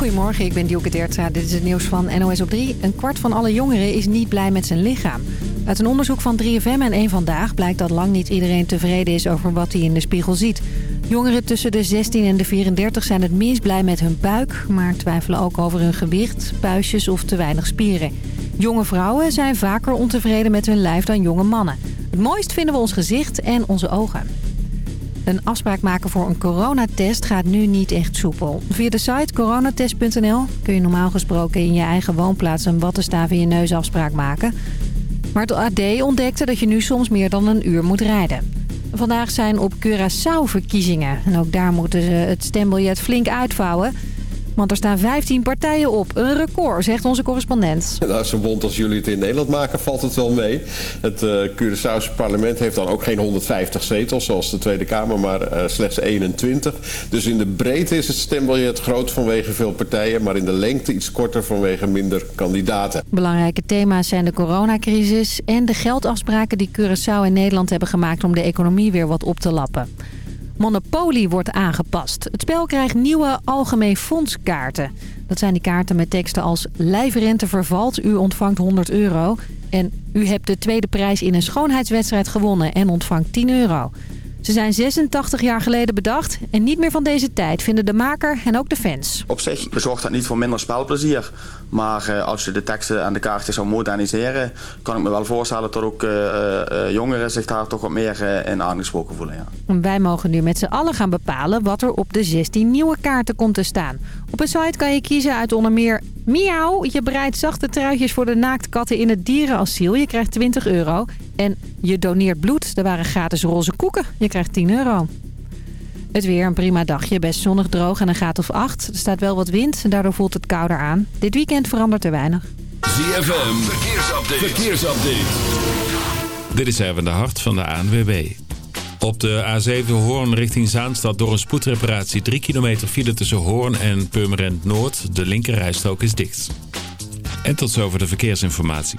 Goedemorgen, ik ben Dielke Teertstra. Dit is het nieuws van NOS op 3. Een kwart van alle jongeren is niet blij met zijn lichaam. Uit een onderzoek van 3FM en 1 Vandaag blijkt dat lang niet iedereen tevreden is over wat hij in de spiegel ziet. Jongeren tussen de 16 en de 34 zijn het minst blij met hun buik... maar twijfelen ook over hun gewicht, puistjes of te weinig spieren. Jonge vrouwen zijn vaker ontevreden met hun lijf dan jonge mannen. Het mooist vinden we ons gezicht en onze ogen. Een afspraak maken voor een coronatest gaat nu niet echt soepel. Via de site coronatest.nl kun je normaal gesproken in je eigen woonplaats een wattenstaaf in je neus afspraak maken. Maar het AD ontdekte dat je nu soms meer dan een uur moet rijden. Vandaag zijn op Curaçao verkiezingen. En ook daar moeten ze het stembiljet flink uitvouwen. Want er staan 15 partijen op. Een record, zegt onze correspondent. Nou, zo bond als jullie het in Nederland maken, valt het wel mee. Het uh, Curaçaose parlement heeft dan ook geen 150 zetels, zoals de Tweede Kamer, maar uh, slechts 21. Dus in de breedte is het stembiljet groot vanwege veel partijen... maar in de lengte iets korter vanwege minder kandidaten. Belangrijke thema's zijn de coronacrisis... en de geldafspraken die Curaçao en Nederland hebben gemaakt... om de economie weer wat op te lappen. Monopoly wordt aangepast. Het spel krijgt nieuwe algemeen fondskaarten. Dat zijn die kaarten met teksten als lijfrente vervalt, u ontvangt 100 euro. En u hebt de tweede prijs in een schoonheidswedstrijd gewonnen en ontvangt 10 euro. Ze zijn 86 jaar geleden bedacht en niet meer van deze tijd, vinden de maker en ook de fans. Op zich zorgt dat niet voor minder spelplezier. Maar uh, als je de teksten en de kaarten zou moderniseren... kan ik me wel voorstellen dat ook uh, uh, jongeren zich daar toch wat meer in aangesproken voelen. Ja. Wij mogen nu met z'n allen gaan bepalen wat er op de 16 nieuwe kaarten komt te staan. Op een site kan je kiezen uit onder meer Miauw. Je bereidt zachte truitjes voor de naaktkatten in het dierenasiel. Je krijgt 20 euro. En je doneert bloed. Er waren gratis roze koeken. Je krijgt 10 euro. Het weer een prima dagje. Best zonnig droog en een graad of 8. Er staat wel wat wind en daardoor voelt het kouder aan. Dit weekend verandert er weinig. ZFM. Verkeersupdate. Verkeersupdate. Dit is even de hart van de ANWB. Op de A7 Hoorn richting Zaanstad door een spoedreparatie 3 kilometer file tussen Hoorn en Purmerend Noord. De linkerrijstrook is dicht. En tot zover de verkeersinformatie.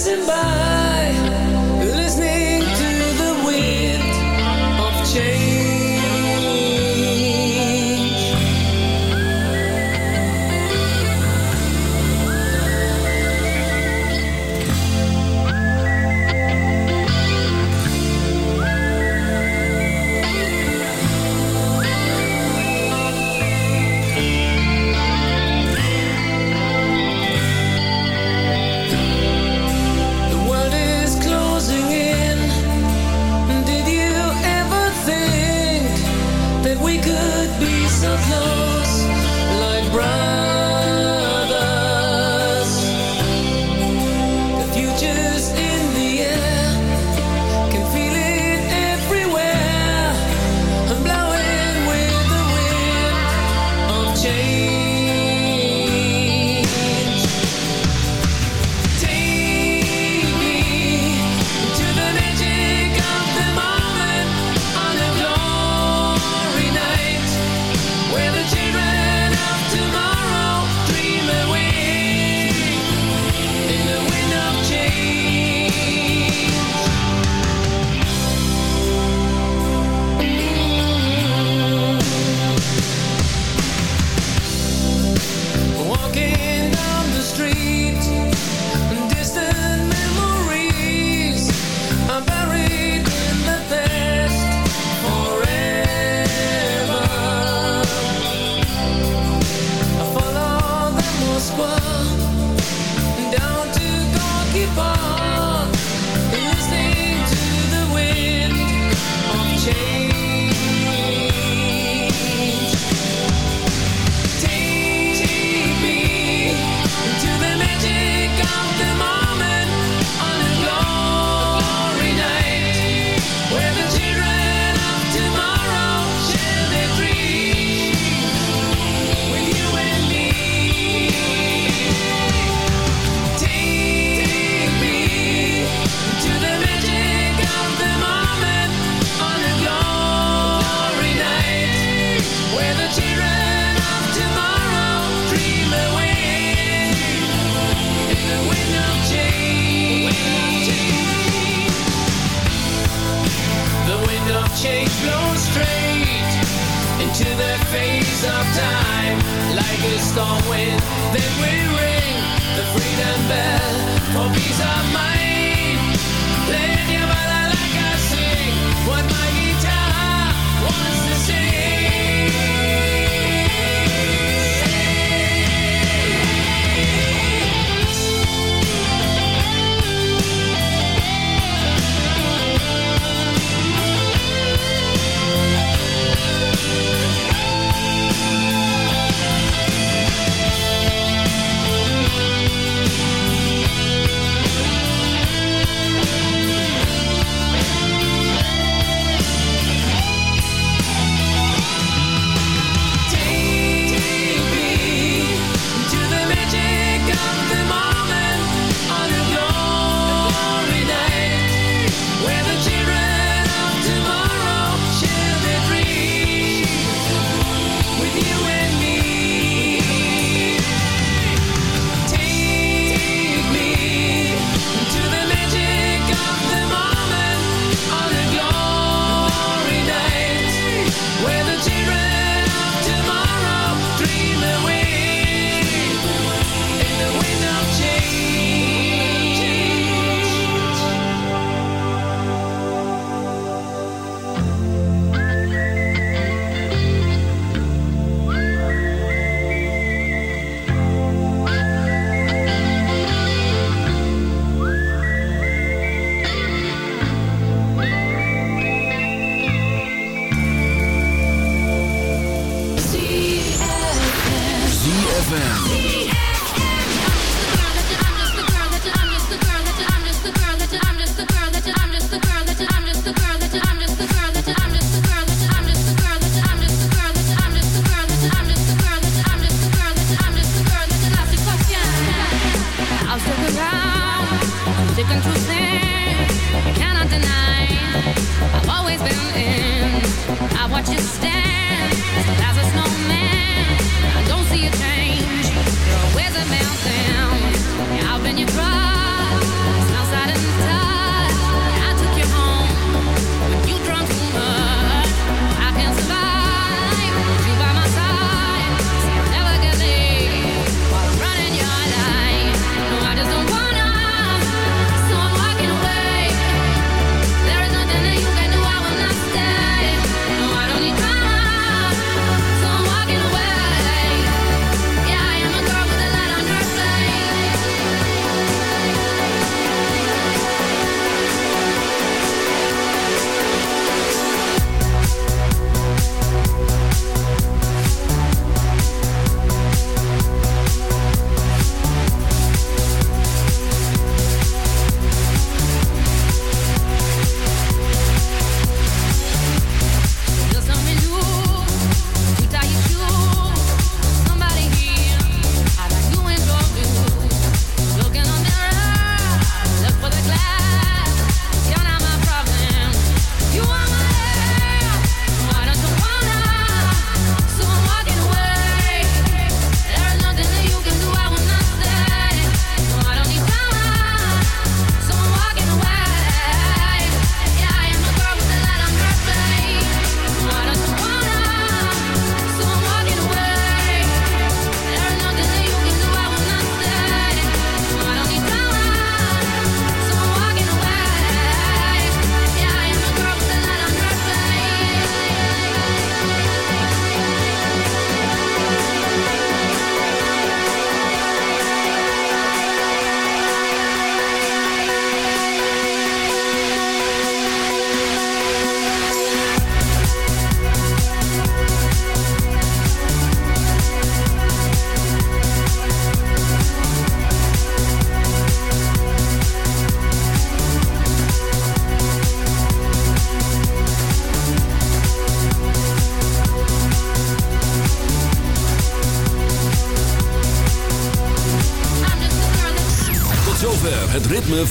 Passing by,